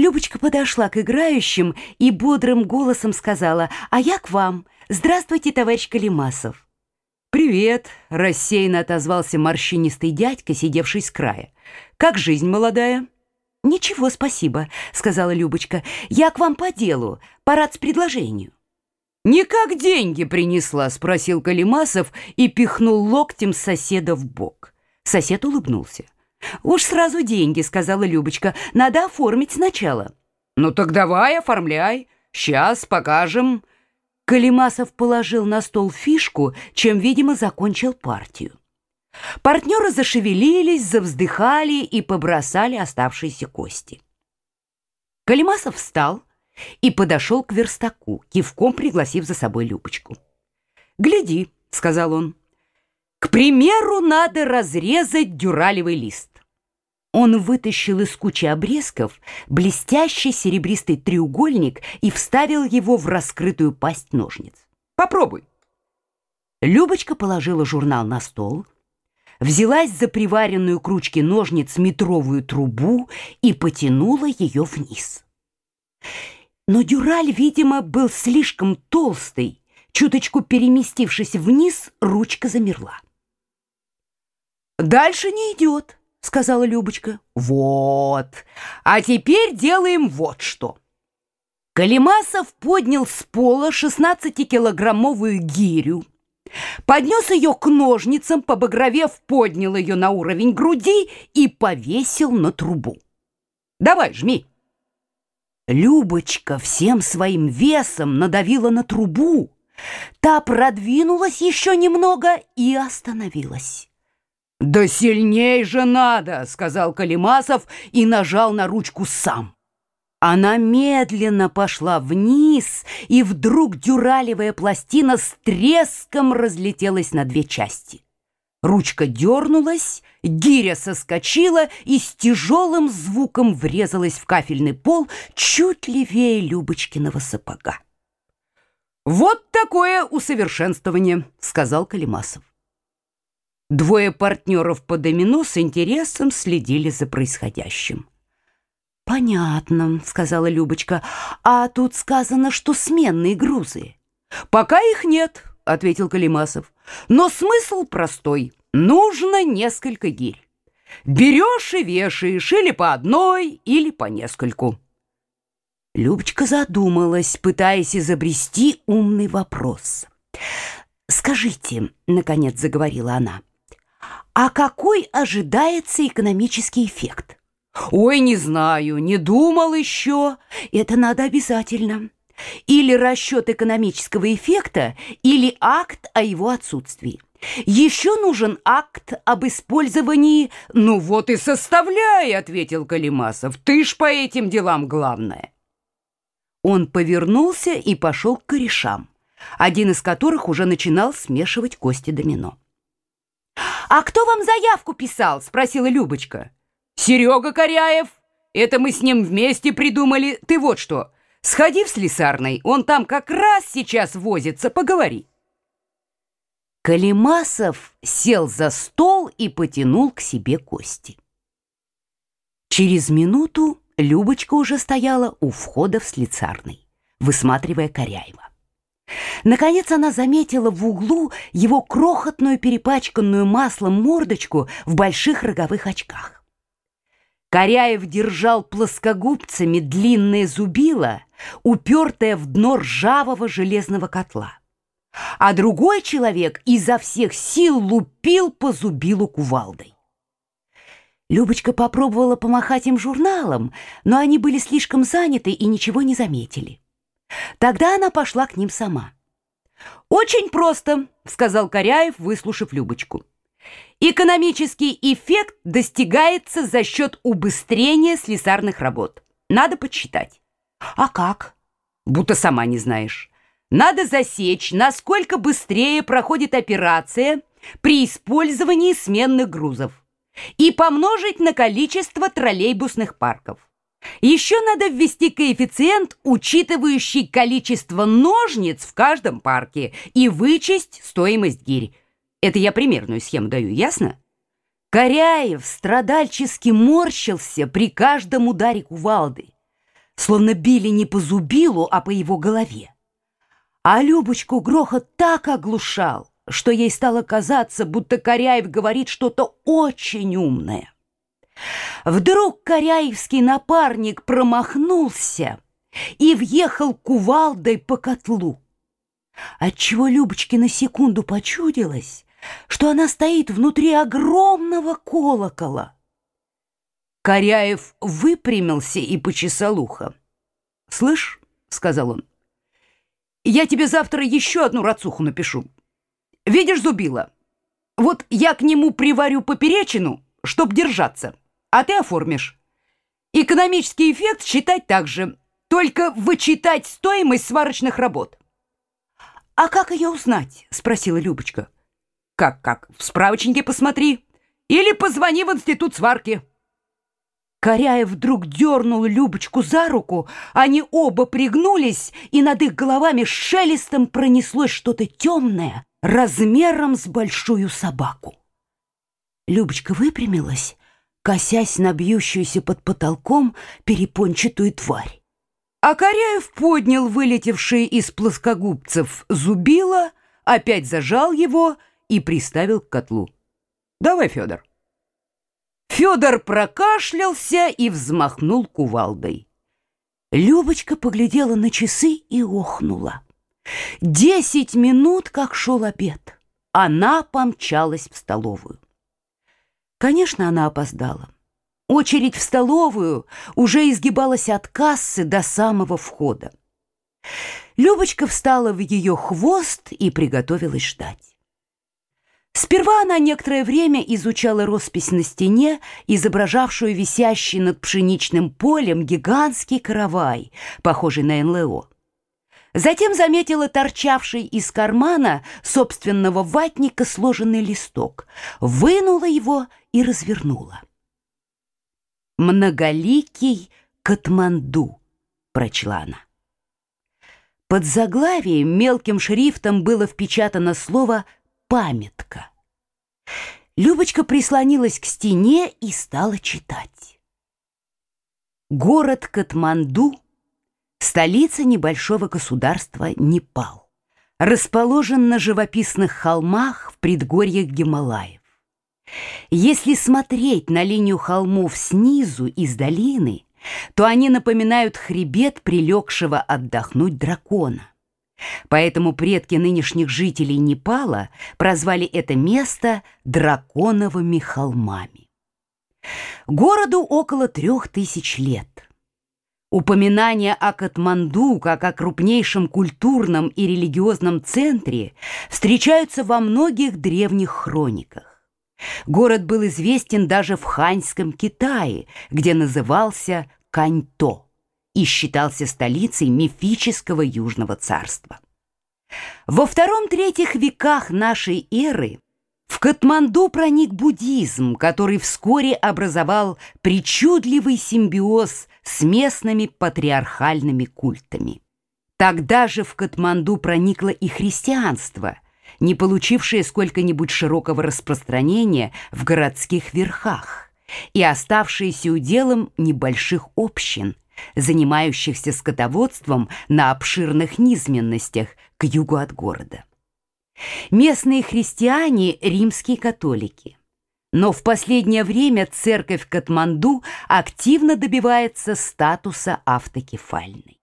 Любочка подошла к играющим и бодрым голосом сказала «А я к вам. Здравствуйте, товарищ Калимасов». «Привет», — рассеянно отозвался морщинистый дядька, сидевший с края. «Как жизнь молодая?» «Ничего, спасибо», — сказала Любочка. «Я к вам по делу, по предложению». «Не как деньги принесла?» — спросил Калимасов и пихнул локтем соседа в бок. Сосед улыбнулся. «Уж сразу деньги», — сказала Любочка. «Надо оформить сначала». «Ну так давай, оформляй. Сейчас покажем». Калимасов положил на стол фишку, чем, видимо, закончил партию. Партнеры зашевелились, завздыхали и побросали оставшиеся кости. Калимасов встал и подошел к верстаку, кивком пригласив за собой Любочку. «Гляди», — сказал он, — «к примеру, надо разрезать дюралевый лист». Он вытащил из кучи обрезков блестящий серебристый треугольник и вставил его в раскрытую пасть ножниц. «Попробуй». Любочка положила журнал на стол, взялась за приваренную к ручке ножниц метровую трубу и потянула ее вниз. Но дюраль, видимо, был слишком толстый. Чуточку переместившись вниз, ручка замерла. «Дальше не идет», — сказала Любочка. «Вот, а теперь делаем вот что». Калимасов поднял с пола 16-килограммовую гирю, поднес ее к ножницам, побагровев, поднял ее на уровень груди и повесил на трубу. «Давай, жми». Любочка всем своим весом надавила на трубу. Та продвинулась еще немного и остановилась. «Да сильней же надо!» — сказал Калимасов и нажал на ручку сам. Она медленно пошла вниз, и вдруг дюралевая пластина с треском разлетелась на две части. Ручка дернулась, гиря соскочила и с тяжелым звуком врезалась в кафельный пол чуть левее Любочкиного сапога. «Вот такое усовершенствование», — сказал Калимасов. Двое партнеров по домино с интересом следили за происходящим. «Понятно», — сказала Любочка. «А тут сказано, что сменные грузы». «Пока их нет», — ответил Калимасов. «Но смысл простой. Нужно несколько гирь. Берешь и вешаешь или по одной, или по нескольку». Любочка задумалась, пытаясь изобрести умный вопрос. «Скажите», — наконец заговорила она, — а какой ожидается экономический эффект? Ой, не знаю, не думал еще. Это надо обязательно. Или расчет экономического эффекта, или акт о его отсутствии. Еще нужен акт об использовании... Ну вот и составляй, ответил Калимасов. Ты ж по этим делам главное. Он повернулся и пошел к корешам, один из которых уже начинал смешивать кости домино. «А кто вам заявку писал?» — спросила Любочка. «Серега Коряев. Это мы с ним вместе придумали. Ты вот что, сходи в слесарной, он там как раз сейчас возится, поговори». Калимасов сел за стол и потянул к себе кости. Через минуту Любочка уже стояла у входа в слесарный, высматривая Коряева. Наконец она заметила в углу его крохотную перепачканную маслом мордочку в больших роговых очках. Коряев держал плоскогубцами длинное зубило, упертое в дно ржавого железного котла. А другой человек изо всех сил лупил по зубилу кувалдой. Любочка попробовала помахать им журналом, но они были слишком заняты и ничего не заметили. Тогда она пошла к ним сама. «Очень просто», — сказал Коряев, выслушав Любочку. «Экономический эффект достигается за счет убыстрения слесарных работ. Надо подсчитать». «А как?» «Будто сама не знаешь. Надо засечь, насколько быстрее проходит операция при использовании сменных грузов и помножить на количество троллейбусных парков. Еще надо ввести коэффициент, учитывающий количество ножниц в каждом парке, и вычесть стоимость гирь. Это я примерную схему даю, ясно? Коряев страдальчески морщился при каждом ударе кувалды. словно били не по зубилу, а по его голове. А Любочку грохот так оглушал, что ей стало казаться, будто Коряев говорит что-то очень умное. Вдруг Коряевский напарник промахнулся и въехал кувалдой по котлу. Отчего Любочке на секунду почудилось, что она стоит внутри огромного колокола. Коряев выпрямился и почесал ухо. «Слышь», — сказал он, — «я тебе завтра еще одну рацуху напишу. Видишь зубила? Вот я к нему приварю поперечину, чтоб держаться, а ты оформишь. Экономический эффект считать так же, только вычитать стоимость сварочных работ». «А как ее узнать?» — спросила Любочка. «Как-как? В справочнике посмотри. Или позвони в институт сварки». Коряев вдруг дернул Любочку за руку, они оба пригнулись, и над их головами шелестом пронеслось что-то темное, размером с большую собаку. Любочка выпрямилась, косясь на бьющуюся под потолком перепончатую тварь. А поднял вылетевшие из плоскогубцев зубило, опять зажал его и приставил к котлу. «Давай, Федор». Федор прокашлялся и взмахнул кувалдой. Любочка поглядела на часы и охнула. Десять минут, как шел обед. Она помчалась в столовую. Конечно, она опоздала. Очередь в столовую уже изгибалась от кассы до самого входа. Любочка встала в ее хвост и приготовилась ждать. Сперва она некоторое время изучала роспись на стене, изображавшую висящий над пшеничным полем гигантский каравай, похожий на НЛО. Затем заметила торчавший из кармана собственного ватника сложенный листок, вынула его и развернула. «Многоликий Катманду», — прочла она. Под заглавием мелким шрифтом было впечатано слово памятка. Любочка прислонилась к стене и стала читать. Город Катманду — столица небольшого государства Непал. Расположен на живописных холмах в предгорьях Гималаев. Если смотреть на линию холмов снизу из долины, то они напоминают хребет прилегшего отдохнуть дракона. Поэтому предки нынешних жителей Непала прозвали это место драконовыми холмами. Городу около трех тысяч лет. Упоминания о Катманду как о крупнейшем культурном и религиозном центре встречаются во многих древних хрониках. Город был известен даже в ханьском Китае, где назывался Каньто и считался столицей мифического Южного царства. Во втором-третьих веках нашей эры в Катманду проник буддизм, который вскоре образовал причудливый симбиоз с местными патриархальными культами. Тогда же в Катманду проникло и христианство, не получившее сколько-нибудь широкого распространения в городских верхах и оставшееся уделом небольших общин – занимающихся скотоводством на обширных низменностях к югу от города. Местные христиане – римские католики. Но в последнее время церковь Катманду активно добивается статуса автокефальной.